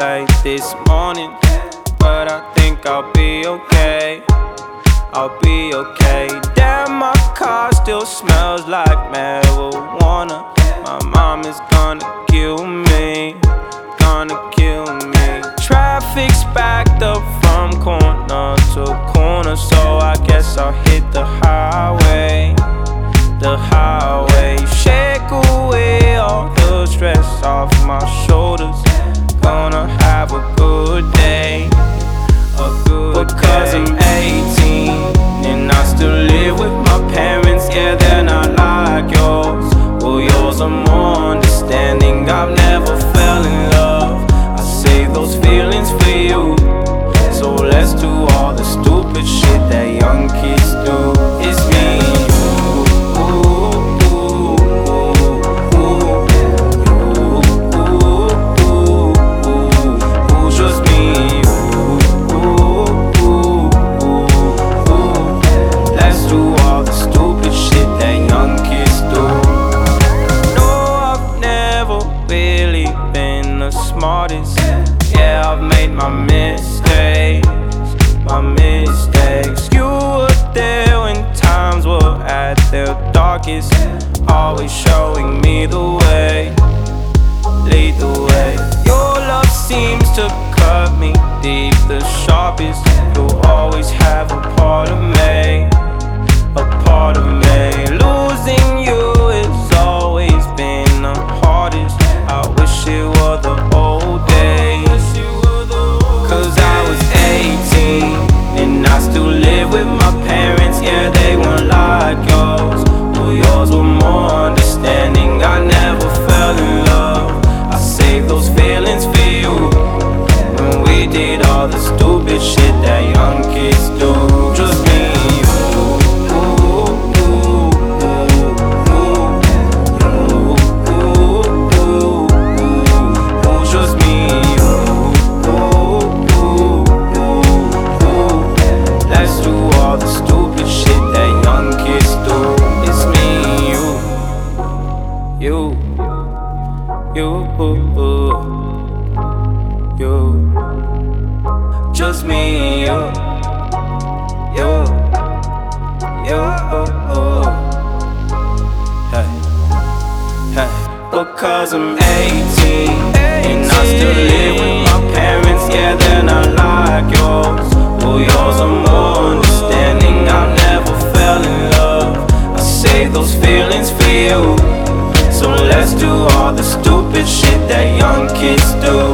late this morning, but I think I'll be okay. I'll be okay. Damn, my car still smells like marijuana. My mom is gonna kill me, gonna kill me. Traffic's backed up from corner to corner, so I guess I'll hit the highway, those feelings for you. So let's do all the stupid shit that young kids do. It's me smartest. I've made my mistakes, my mistakes. You were there when times were at their darkest, always showing me the way, lead the way. Your love seems to cut me deep, the sharpest. You'll you. You. You. Just me and you. You. You. Hey. Hey. Because I'm 18 and I still live with my parents. Yeah, they're not like yours. Well, yours are more understanding. I never fell in love. I save those feelings for you. So let's do all the stupid shit that young kids do.